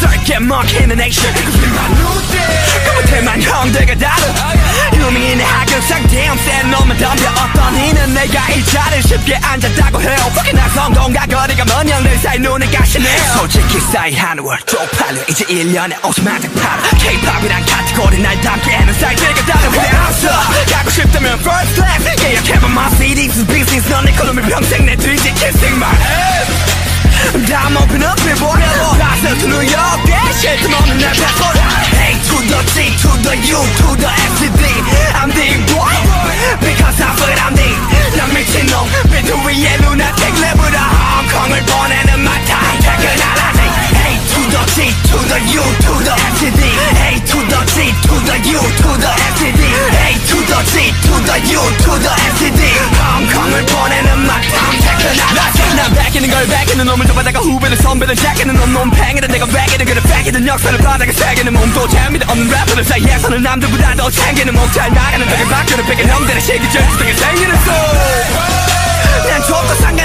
썰게 먹히는 액션 그 못해만 형들과 다른 유명인의 하극상 damn 센 놈은 덤벼 어떤 이는 내가 이 자리를 쉽게 앉았다고 해요. Fucking 나 성공과 거리가 먼 형들 사이 눈을 가시네요. 솔직히 사이 한월 쪽팔려. 이제 1년에 50만 장 팔아. K-POP이란 카테고리 날 담기에는 사이즈가 다른 그래 없어? 가고 싶다면 first class. 계약해봐 my CD's business. 넌내 걸음을 평생 내 뒤지 kissing my that passport A to the T to the U to the S to D I'm the boy Because I'm what I'm the 난 미친놈 비트 위에 lunatic 레브라 홍 난 베끼는 걸 베끼는 놈을 잡아다가 후배들 선배들 제끼는 놈 놈 팽이든 내가 베끼는 그래 베끼든 역사를 바닥에 새기는 몸또 재미도 없는 래퍼들 사이에 서는 남들보다 더 챙기는 몸잘 나가는 적을 밖으로 뺏긴 형들의 시기절 주둥에 생기는 소난 좋고 상관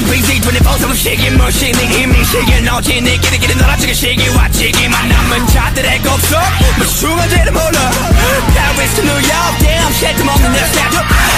I'm busy I'm busy 24-7 시기 무신이 이미 시기 너지 네 끼리 끼리 놀아주기 시기 와치기만 남은 자들의 곡속 무슨 말인지를 몰라 Paris to New York damn shit 좀 없는 내 to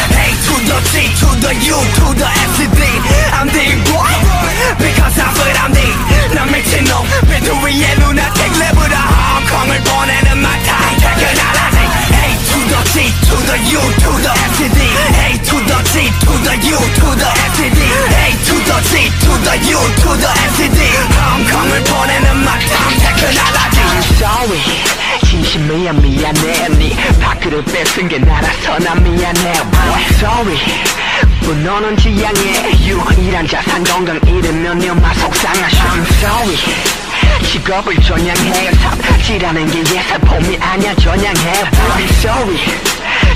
U to the S to D. 홍콩을 보내는 퇴근하라니 I'm sorry. 진심이야 미안해. 네 밖으로 뺏은 게 나라서 난 미안해. Boy sorry. 분노는 지양해. 유일한 자산 건강 잃으면 네마 속상하 I'm sorry. 직업을 전향해. 삽질하는 게 예사폼이 아니야 전향해. I'm sorry.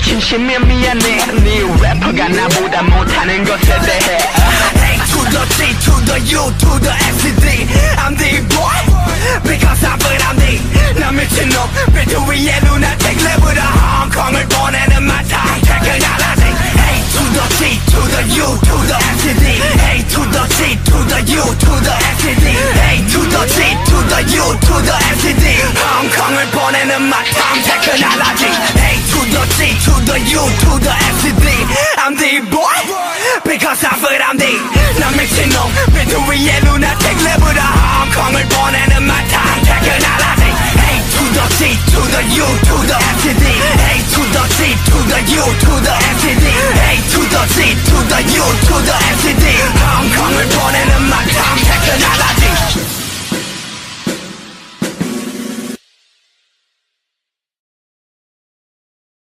진심이야 미안해. 네 래퍼가 나보다 못하는 것에 대해 to the T to the U to the S to D I'm the boy Because I'm what I'm the 난 미친놈 비트 위에 lunatic 레브라 홍콩을 보내는 my time 퇴근하라니 A to the T to the U to the S to D A to the T to the U to the S to D A to the T to the U to the S to D 홍콩을 보내는 my time 퇴근하라니 C to the U to the F to D I'm the boy because I'm feel I'm the 난 미친 놈 믿음 위에 lunatic 레브라 홍콩을 보내는 마탄 퇴근하라지 Hey to the C to the U to the F to D A to the C to the U to the F to D A to the C to the U to the F to D